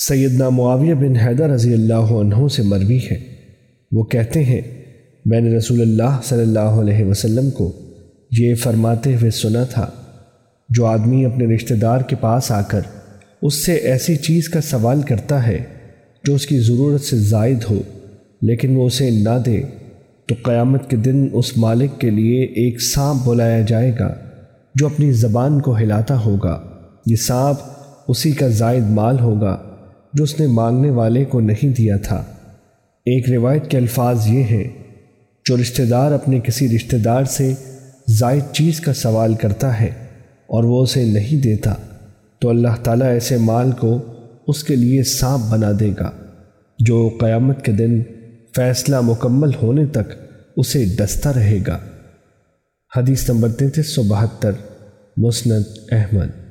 سیدنا معاویہ بن حیدر رضی اللہ عنہ سے مروی ہے۔ وہ کہتے ہیں، میں نے رسول اللہ صلی اللہ علیہ وسلم کو یہ فرماتے ہوئے سنا تھا، جو آدمی اپنے رشتہ دار کے پاس آ کر اس سے ایسی چیز کا سوال کرتا ہے جو اس کی ضرورت سے زائد ہو، لیکن وہ اسے نہ دے، تو قیامت کے دن اس مالک کے لیے ایک سانپ بلایا جائے گا جو اپنی زبان کو ہلاتا ہوگا۔ یہ سانپ اسی کا زائد مال ہوگا۔ جو اس نے مانگنے والے کو نہیں دیا تھا۔ ایک روایت کے الفاظ یہ ہیں، جو رشتہ دار اپنے کسی رشتہ دار سے زائد چیز کا سوال کرتا ہے اور وہ اسے نہیں دیتا، تو اللہ تعالیٰ ایسے مال کو اس کے لیے سانپ بنا دے گا، جو قیامت کے دن فیصلہ مکمل ہونے تک اسے ڈستا رہے گا۔ حدیث نمبر تینتیس سو بہتر، مسند احمد۔